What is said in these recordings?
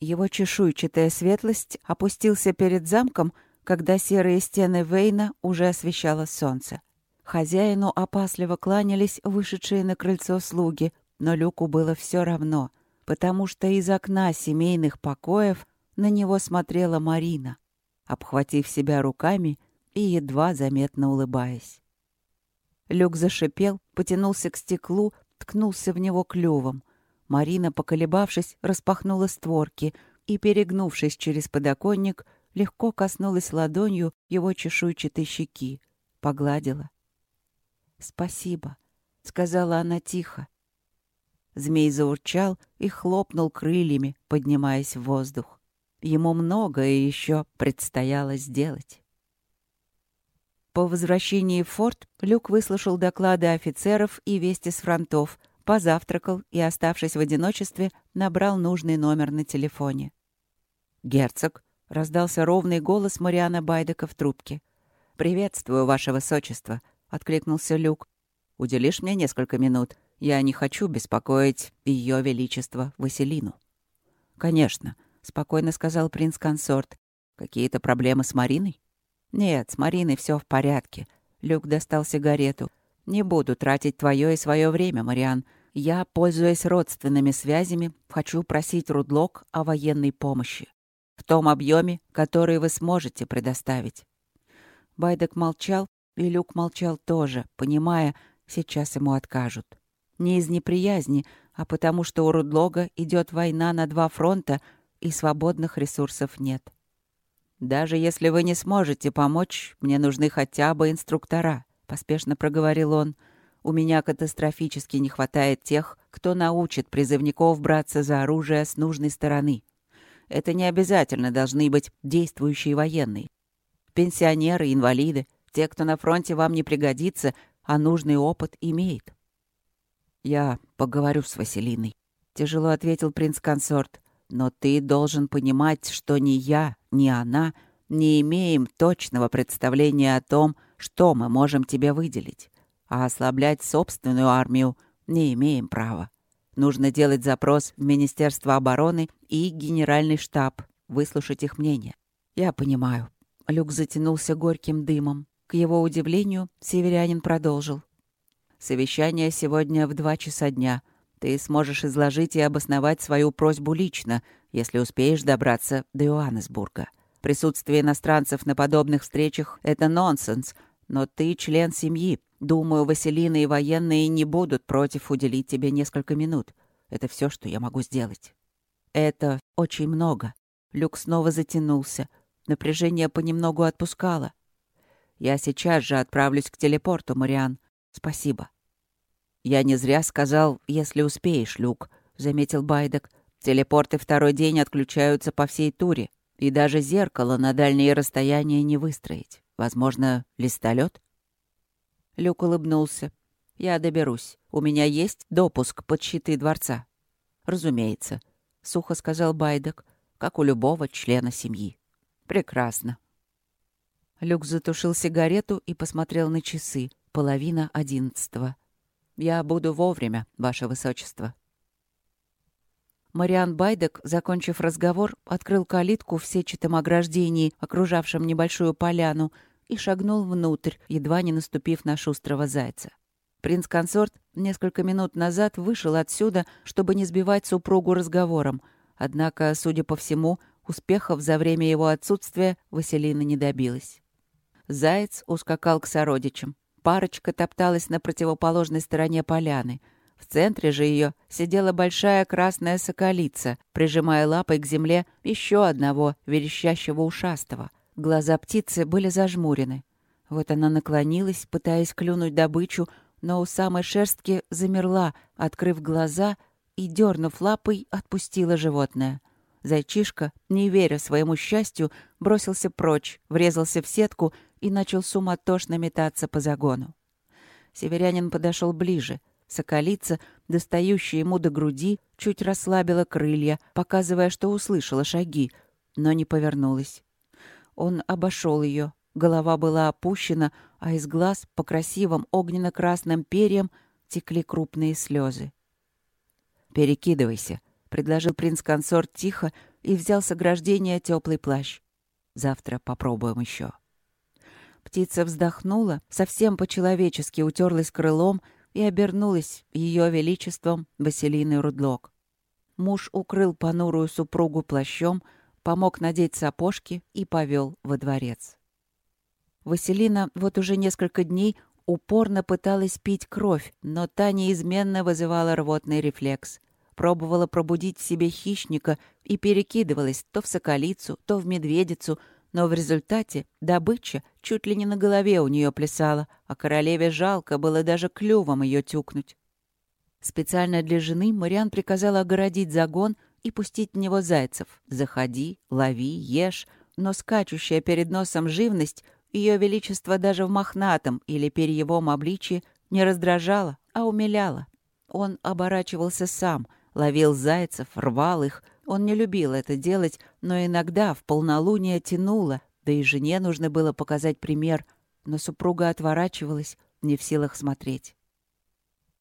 Его чешуйчатая светлость опустился перед замком, когда серые стены Вейна уже освещало солнце. Хозяину опасливо кланялись вышедшие на крыльцо слуги, но Люку было все равно, потому что из окна семейных покоев на него смотрела Марина, обхватив себя руками и едва заметно улыбаясь. Люк зашипел, потянулся к стеклу, ткнулся в него клювом. Марина, поколебавшись, распахнула створки и, перегнувшись через подоконник, легко коснулась ладонью его чешуйчатой щеки, погладила. «Спасибо», — сказала она тихо. Змей заурчал и хлопнул крыльями, поднимаясь в воздух. Ему многое еще предстояло сделать. По возвращении в форт Люк выслушал доклады офицеров и вести с фронтов, позавтракал и, оставшись в одиночестве, набрал нужный номер на телефоне. «Герцог», — раздался ровный голос Мариана Байдека в трубке. «Приветствую, ваше высочество», — откликнулся Люк. «Уделишь мне несколько минут? Я не хочу беспокоить Ее Величество Василину». «Конечно», — спокойно сказал принц-консорт. «Какие-то проблемы с Мариной?» «Нет, с Мариной все в порядке». Люк достал сигарету. «Не буду тратить твое и свое время, Мариан. Я, пользуясь родственными связями, хочу просить Рудлок о военной помощи. В том объеме, который вы сможете предоставить». Байдек молчал, и Люк молчал тоже, понимая, сейчас ему откажут. Не из неприязни, а потому что у Рудлога идет война на два фронта, и свободных ресурсов нет. «Даже если вы не сможете помочь, мне нужны хотя бы инструктора», — поспешно проговорил он. «У меня катастрофически не хватает тех, кто научит призывников браться за оружие с нужной стороны. Это не обязательно должны быть действующие военные. Пенсионеры, инвалиды, те, кто на фронте вам не пригодится, а нужный опыт имеет. «Я поговорю с Василиной», — тяжело ответил принц-консорт. «Но ты должен понимать, что ни я, ни она не имеем точного представления о том, что мы можем тебе выделить, а ослаблять собственную армию не имеем права. Нужно делать запрос в Министерство обороны и Генеральный штаб, выслушать их мнение. Я понимаю». Люк затянулся горьким дымом. К его удивлению, северянин продолжил. «Совещание сегодня в два часа дня. Ты сможешь изложить и обосновать свою просьбу лично, если успеешь добраться до Иоаннесбурга. Присутствие иностранцев на подобных встречах — это нонсенс, но ты член семьи. Думаю, Василина и военные не будут против уделить тебе несколько минут. Это все, что я могу сделать». «Это очень много». Люк снова затянулся. Напряжение понемногу отпускало. Я сейчас же отправлюсь к телепорту, Мариан. Спасибо. Я не зря сказал, если успеешь, Люк, заметил Байдек. Телепорты второй день отключаются по всей туре, и даже зеркало на дальние расстояния не выстроить. Возможно, листолет? Люк улыбнулся. Я доберусь. У меня есть допуск под щиты дворца. Разумеется, сухо сказал Байдек, как у любого члена семьи. Прекрасно. Люк затушил сигарету и посмотрел на часы. Половина одиннадцатого. «Я буду вовремя, ваше высочество». Мариан Байдек, закончив разговор, открыл калитку в сетчатом ограждении, окружавшем небольшую поляну, и шагнул внутрь, едва не наступив на шустрого зайца. Принц-консорт несколько минут назад вышел отсюда, чтобы не сбивать супругу разговором, однако, судя по всему, успехов за время его отсутствия Василина не добилась. Заяц ускакал к сородичам. Парочка топталась на противоположной стороне поляны. В центре же ее сидела большая красная соколица, прижимая лапой к земле еще одного верещащего ушастого. Глаза птицы были зажмурены. Вот она наклонилась, пытаясь клюнуть добычу, но у самой шерстки замерла, открыв глаза и, дернув лапой, отпустила животное. Зайчишка, не веря своему счастью, бросился прочь, врезался в сетку и начал суматошно метаться по загону. Северянин подошел ближе. Соколица, достающая ему до груди, чуть расслабила крылья, показывая, что услышала шаги, но не повернулась. Он обошел ее. Голова была опущена, а из глаз по красивым огненно-красным перьям текли крупные слезы. «Перекидывайся», — предложил принц-консорт тихо и взял с ограждения теплый плащ. «Завтра попробуем еще». Птица вздохнула, совсем по-человечески утерлась крылом и обернулась ее величеством Василины Рудлок. Муж укрыл понурую супругу плащом, помог надеть сапожки и повел во дворец. Василина вот уже несколько дней упорно пыталась пить кровь, но та неизменно вызывала рвотный рефлекс. Пробовала пробудить в себе хищника и перекидывалась то в соколицу, то в медведицу, но в результате добыча чуть ли не на голове у нее плясала, а королеве жалко было даже клювом ее тюкнуть. Специально для жены Мариан приказала огородить загон и пустить в него зайцев. Заходи, лови, ешь, но скачущая перед носом живность ее величество даже в мохнатом или перьевом обличье не раздражала, а умиляла. Он оборачивался сам, ловил зайцев, рвал их. Он не любил это делать, но иногда в полнолуние тянуло, да и жене нужно было показать пример, но супруга отворачивалась, не в силах смотреть.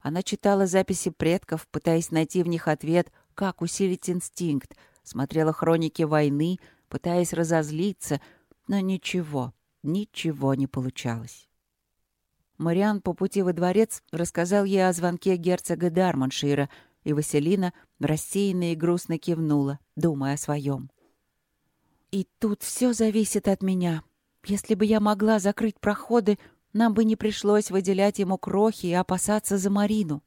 Она читала записи предков, пытаясь найти в них ответ, как усилить инстинкт, смотрела хроники войны, пытаясь разозлиться, но ничего, Ничего не получалось. Мариан по пути во дворец рассказал ей о звонке герцога Дарманшира, и Василина рассеянно и грустно кивнула, думая о своем. «И тут все зависит от меня. Если бы я могла закрыть проходы, нам бы не пришлось выделять ему крохи и опасаться за Марину.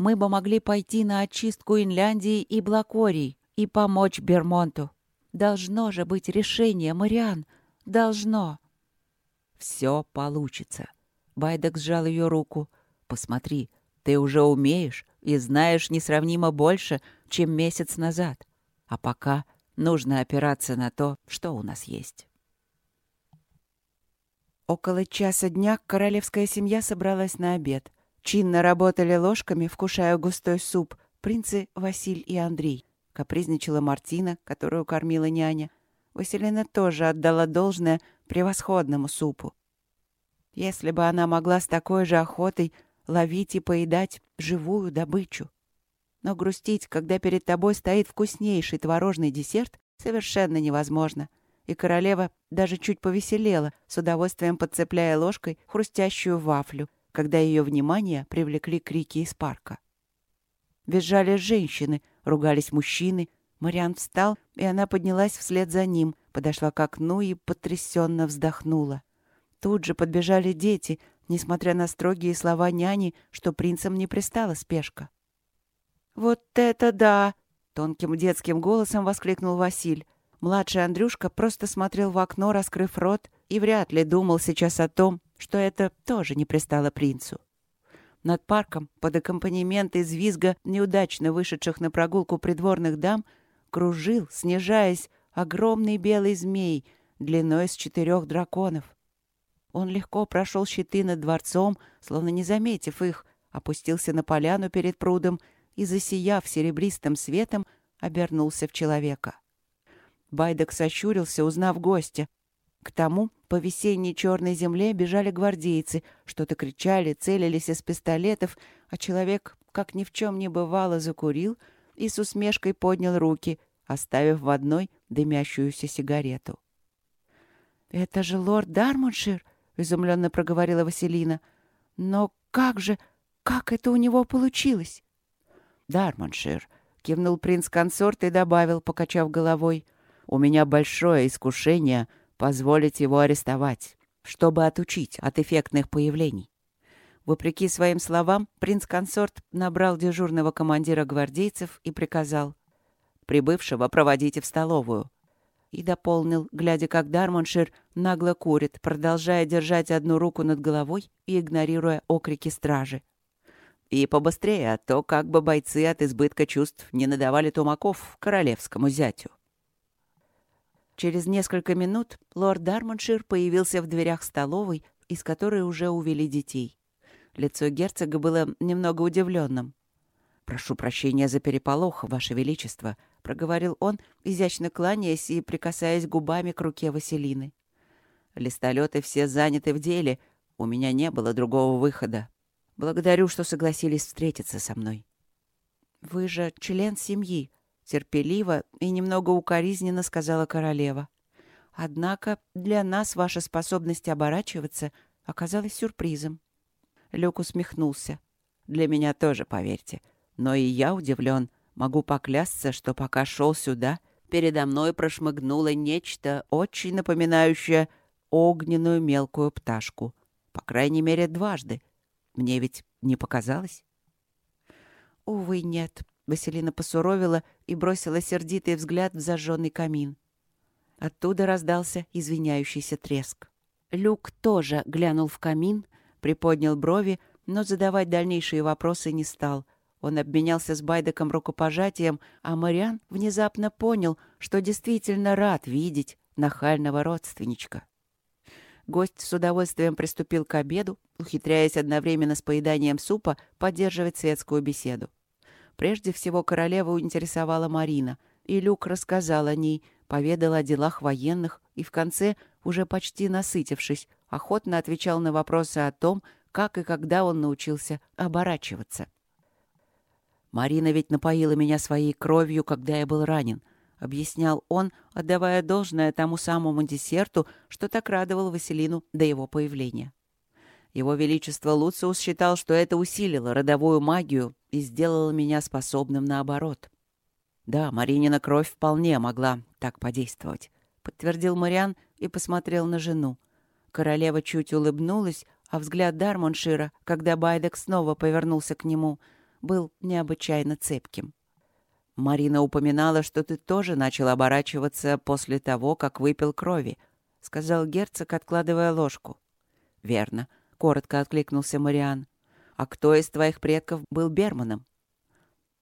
Мы бы могли пойти на очистку Инляндии и Блакории и помочь Бермонту. Должно же быть решение, Мариан. Должно. Все получится. Байдек сжал ее руку. Посмотри, ты уже умеешь и знаешь несравнимо больше, чем месяц назад. А пока нужно опираться на то, что у нас есть. Около часа дня королевская семья собралась на обед. Чинно работали ложками, вкушая густой суп, принцы Василь и Андрей. Капризничала Мартина, которую кормила няня. Василина тоже отдала должное превосходному супу. Если бы она могла с такой же охотой ловить и поедать живую добычу. Но грустить, когда перед тобой стоит вкуснейший творожный десерт, совершенно невозможно. И королева даже чуть повеселела, с удовольствием подцепляя ложкой хрустящую вафлю, когда ее внимание привлекли крики из парка. Визжали женщины, ругались мужчины. Мариан встал, и она поднялась вслед за ним, подошла к окну и потрясенно вздохнула. Тут же подбежали дети, несмотря на строгие слова няни, что принцам не пристала спешка. «Вот это да!» — тонким детским голосом воскликнул Василь. Младший Андрюшка просто смотрел в окно, раскрыв рот, и вряд ли думал сейчас о том, что это тоже не пристало принцу. Над парком, под аккомпанемент из визга неудачно вышедших на прогулку придворных дам, кружил, снижаясь, огромный белый змей длиной с четырех драконов. Он легко прошел щиты над дворцом, словно не заметив их, опустился на поляну перед прудом и, засияв серебристым светом, обернулся в человека. Байдок сощурился, узнав гостя. К тому по весенней черной земле бежали гвардейцы, что-то кричали, целились из пистолетов, а человек, как ни в чем не бывало, закурил и с усмешкой поднял руки, оставив в одной дымящуюся сигарету. «Это же лорд Дармоншир!» изумленно проговорила Василина. Но как же, как это у него получилось? Дарманшир, кивнул принц-консорт и добавил, покачав головой. У меня большое искушение позволить его арестовать, чтобы отучить от эффектных появлений. Вопреки своим словам, принц-консорт набрал дежурного командира гвардейцев и приказал «Прибывшего проводите в столовую и дополнил, глядя, как Дармоншир нагло курит, продолжая держать одну руку над головой и игнорируя окрики стражи. И побыстрее, а то как бы бойцы от избытка чувств не надавали тумаков королевскому зятю. Через несколько минут лорд Дармоншир появился в дверях столовой, из которой уже увели детей. Лицо герцога было немного удивленным. «Прошу прощения за переполох, Ваше Величество», — проговорил он, изящно кланяясь и прикасаясь губами к руке Василины. «Листолеты все заняты в деле. У меня не было другого выхода. Благодарю, что согласились встретиться со мной». «Вы же член семьи», — терпеливо и немного укоризненно сказала королева. Однако для нас ваша способность оборачиваться оказалась сюрпризом. Люк усмехнулся. Для меня тоже, поверьте. Но и я удивлен. Могу поклясться, что пока шел сюда, передо мной прошмыгнуло нечто, очень напоминающее огненную мелкую пташку. По крайней мере, дважды. Мне ведь не показалось? Увы, нет. Василина посуровила и бросила сердитый взгляд в зажженный камин. Оттуда раздался извиняющийся треск. Люк тоже глянул в камин, приподнял брови, но задавать дальнейшие вопросы не стал. Он обменялся с Байдеком рукопожатием, а Мариан внезапно понял, что действительно рад видеть нахального родственничка. Гость с удовольствием приступил к обеду, ухитряясь одновременно с поеданием супа поддерживать светскую беседу. Прежде всего королеву интересовала Марина, и Люк рассказал о ней, поведал о делах военных и в конце, уже почти насытившись, охотно отвечал на вопросы о том, как и когда он научился оборачиваться. «Марина ведь напоила меня своей кровью, когда я был ранен», — объяснял он, отдавая должное тому самому десерту, что так радовал Василину до его появления. Его Величество Луциус считал, что это усилило родовую магию и сделало меня способным наоборот. Да, Маринина кровь вполне могла так подействовать, подтвердил Мариан и посмотрел на жену. Королева чуть улыбнулась, а взгляд Дармоншира, когда Байдек снова повернулся к нему, был необычайно цепким. «Марина упоминала, что ты тоже начал оборачиваться после того, как выпил крови», — сказал герцог, откладывая ложку. «Верно», — коротко откликнулся Мариан. «А кто из твоих предков был Берманом?»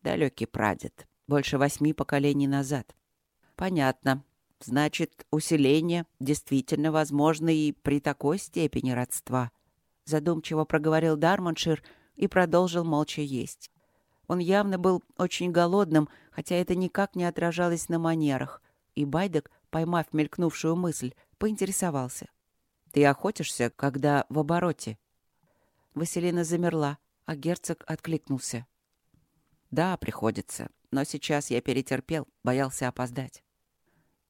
«Далекий прадед. Больше восьми поколений назад». «Понятно. Значит, усиление действительно возможно и при такой степени родства», задумчиво проговорил Дармоншир и продолжил молча есть. Он явно был очень голодным, хотя это никак не отражалось на манерах, и Байдек, поймав мелькнувшую мысль, поинтересовался. «Ты охотишься, когда в обороте?» Василина замерла, а герцог откликнулся. «Да, приходится, но сейчас я перетерпел, боялся опоздать».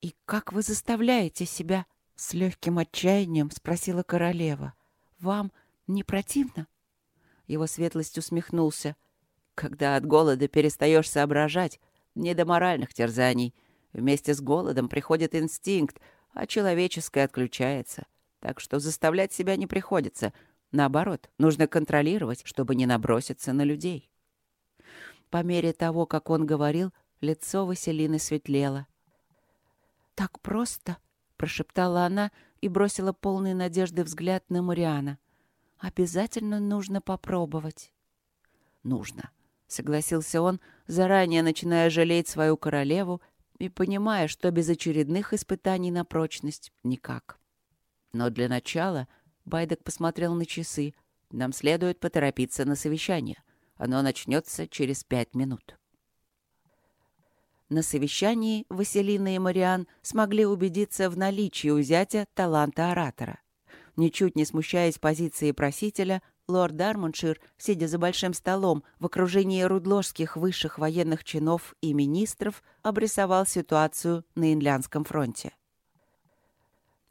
«И как вы заставляете себя?» — с легким отчаянием спросила королева. «Вам не противно?» Его светлость усмехнулся. «Когда от голода перестаешь соображать, не до моральных терзаний. Вместе с голодом приходит инстинкт, а человеческое отключается. Так что заставлять себя не приходится. Наоборот, нужно контролировать, чтобы не наброситься на людей». По мере того, как он говорил, лицо Василины светлело. «Так просто?» — прошептала она и бросила полный надежды взгляд на Мариана. Обязательно нужно попробовать. Нужно, согласился он, заранее начиная жалеть свою королеву и понимая, что без очередных испытаний на прочность никак. Но для начала Байдек посмотрел на часы. Нам следует поторопиться на совещание. Оно начнется через пять минут. На совещании Василина и Мариан смогли убедиться в наличии у зятя таланта оратора. Ничуть не смущаясь позиции просителя, лорд Дармоншир, сидя за большим столом в окружении рудложских высших военных чинов и министров, обрисовал ситуацию на Инлянском фронте.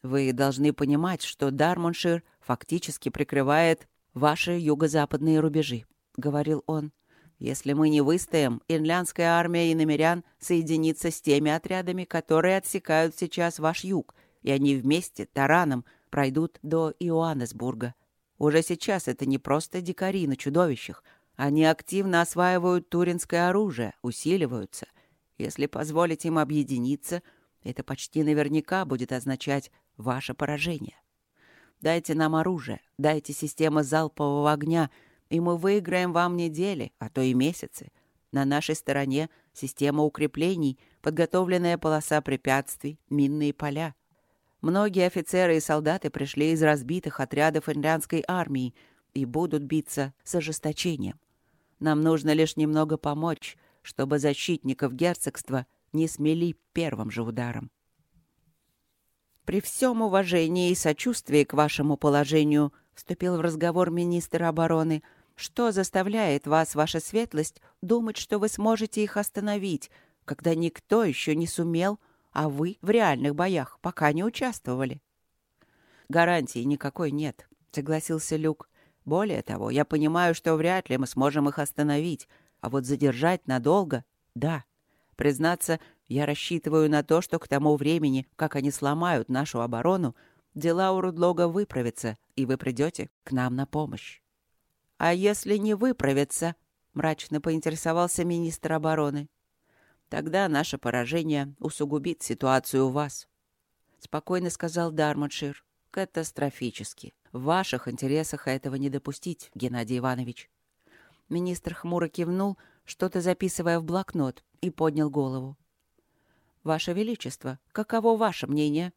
«Вы должны понимать, что Дармоншир фактически прикрывает ваши юго-западные рубежи», — говорил он. «Если мы не выстоим, инлянская армия и намерян соединится с теми отрядами, которые отсекают сейчас ваш юг, и они вместе, тараном, пройдут до Иоаннесбурга. Уже сейчас это не просто дикари на чудовищах. Они активно осваивают туринское оружие, усиливаются. Если позволить им объединиться, это почти наверняка будет означать ваше поражение. Дайте нам оружие, дайте системы залпового огня, и мы выиграем вам недели, а то и месяцы. На нашей стороне система укреплений, подготовленная полоса препятствий, минные поля. Многие офицеры и солдаты пришли из разбитых отрядов ирландской армии и будут биться с ожесточением. Нам нужно лишь немного помочь, чтобы защитников герцогства не смели первым же ударом. При всем уважении и сочувствии к вашему положению вступил в разговор министр обороны. Что заставляет вас, ваша светлость, думать, что вы сможете их остановить? когда никто еще не сумел, а вы в реальных боях пока не участвовали. Гарантии никакой нет, согласился Люк. Более того, я понимаю, что вряд ли мы сможем их остановить, а вот задержать надолго — да. Признаться, я рассчитываю на то, что к тому времени, как они сломают нашу оборону, дела у Рудлога выправятся, и вы придете к нам на помощь. А если не выправятся, мрачно поинтересовался министр обороны. Тогда наше поражение усугубит ситуацию у вас. Спокойно сказал Дармоншир. Катастрофически. В ваших интересах этого не допустить, Геннадий Иванович. Министр хмуро кивнул, что-то записывая в блокнот, и поднял голову. «Ваше Величество, каково ваше мнение?»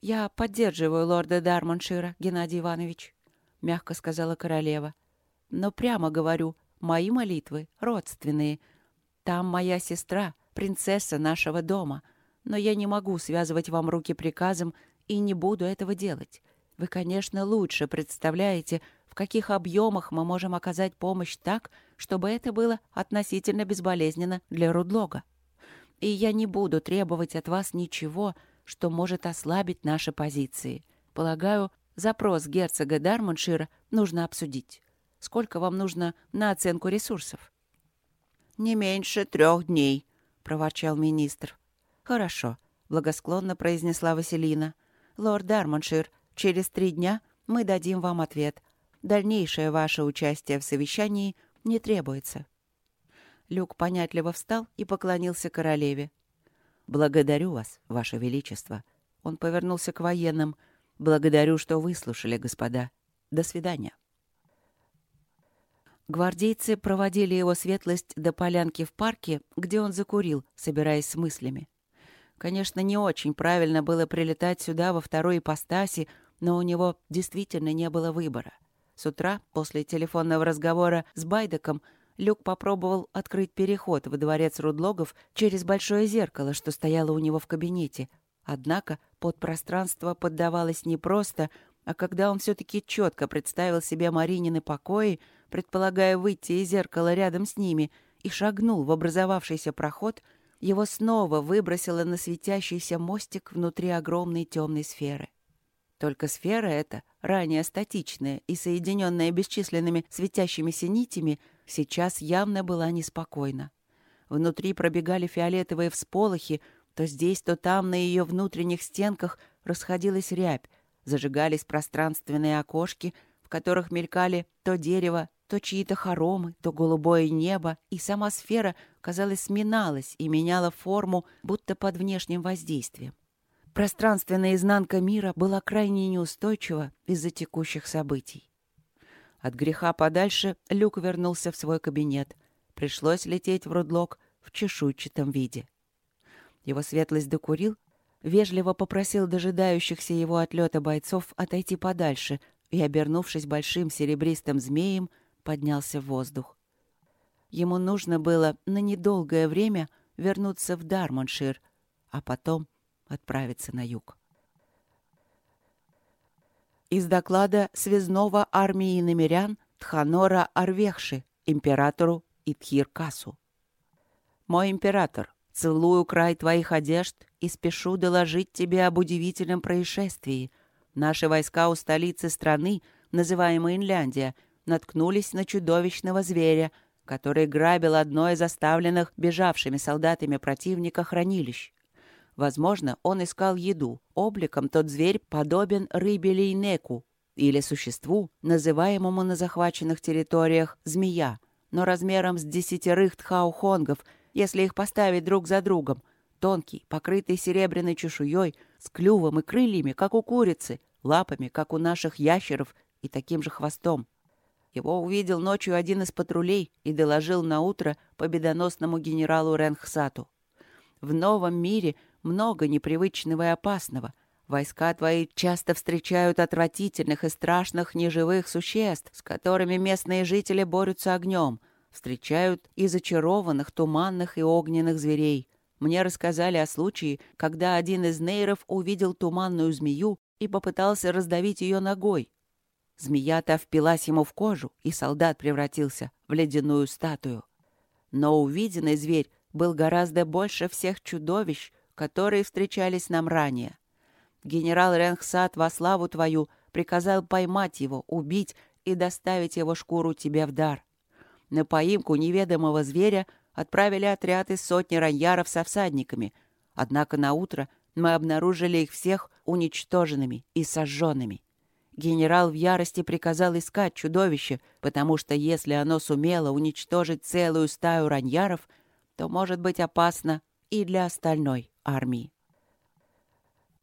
«Я поддерживаю лорда Дармоншира, Геннадий Иванович», — мягко сказала королева. «Но прямо говорю, мои молитвы родственные. Там моя сестра, принцесса нашего дома, но я не могу связывать вам руки приказом и не буду этого делать. Вы, конечно, лучше представляете, в каких объемах мы можем оказать помощь так, чтобы это было относительно безболезненно для Рудлога. И я не буду требовать от вас ничего, что может ослабить наши позиции. Полагаю, запрос герцога Дармоншира нужно обсудить. Сколько вам нужно на оценку ресурсов? «Не меньше трех дней», — проворчал министр. «Хорошо», — благосклонно произнесла Василина. «Лорд Дармоншир, через три дня мы дадим вам ответ, Дальнейшее ваше участие в совещании не требуется». Люк понятливо встал и поклонился королеве. «Благодарю вас, ваше величество». Он повернулся к военным. «Благодарю, что выслушали, господа. До свидания». Гвардейцы проводили его светлость до полянки в парке, где он закурил, собираясь с мыслями. Конечно, не очень правильно было прилетать сюда во второй ипостаси, но у него действительно не было выбора. С утра, после телефонного разговора с Байдеком, Люк попробовал открыть переход во дворец Рудлогов через большое зеркало, что стояло у него в кабинете. Однако подпространство поддавалось не просто, а когда он все-таки четко представил себе Маринины покои, предполагая выйти из зеркала рядом с ними, и шагнул в образовавшийся проход, его снова выбросило на светящийся мостик внутри огромной темной сферы. Только сфера эта, ранее статичная и соединенная бесчисленными светящимися нитями, сейчас явно была неспокойна. Внутри пробегали фиолетовые всполохи, то здесь, то там на ее внутренних стенках расходилась рябь, зажигались пространственные окошки, в которых мелькали то дерево, то чьи-то хоромы, то голубое небо, и сама сфера, казалось, сминалась и меняла форму, будто под внешним воздействием. Пространственная изнанка мира была крайне неустойчива из-за текущих событий. От греха подальше Люк вернулся в свой кабинет. Пришлось лететь в Рудлок в чешуйчатом виде. Его светлость докурил, вежливо попросил дожидающихся его отлета бойцов отойти подальше и, обернувшись большим серебристым змеем, поднялся в воздух. Ему нужно было на недолгое время вернуться в Дармоншир, а потом отправиться на юг. Из доклада связного армии намерян Тханора Арвехши императору Итхиркасу. «Мой император, целую край твоих одежд и спешу доложить тебе об удивительном происшествии. Наши войска у столицы страны, называемой Инляндия, наткнулись на чудовищного зверя, который грабил одно из оставленных бежавшими солдатами противника хранилищ. Возможно, он искал еду. Обликом тот зверь подобен рыбе лейнеку или существу, называемому на захваченных территориях змея, но размером с десятерых тхаухонгов, если их поставить друг за другом. Тонкий, покрытый серебряной чешуей, с клювом и крыльями, как у курицы, лапами, как у наших ящеров, и таким же хвостом. Его увидел ночью один из патрулей и доложил на утро победоносному генералу Ренхсату. В новом мире много непривычного и опасного. Войска твои часто встречают отвратительных и страшных неживых существ, с которыми местные жители борются огнем. Встречают и зачарованных, туманных и огненных зверей. Мне рассказали о случае, когда один из нейров увидел туманную змею и попытался раздавить ее ногой. Змея-то впилась ему в кожу, и солдат превратился в ледяную статую. Но увиденный зверь был гораздо больше всех чудовищ, которые встречались нам ранее. Генерал Ренхсад во славу твою приказал поймать его, убить и доставить его шкуру тебе в дар. На поимку неведомого зверя отправили отряд из сотни раньяров со всадниками, однако на утро мы обнаружили их всех уничтоженными и сожженными. Генерал в ярости приказал искать чудовище, потому что если оно сумело уничтожить целую стаю раньяров, то может быть опасно и для остальной армии.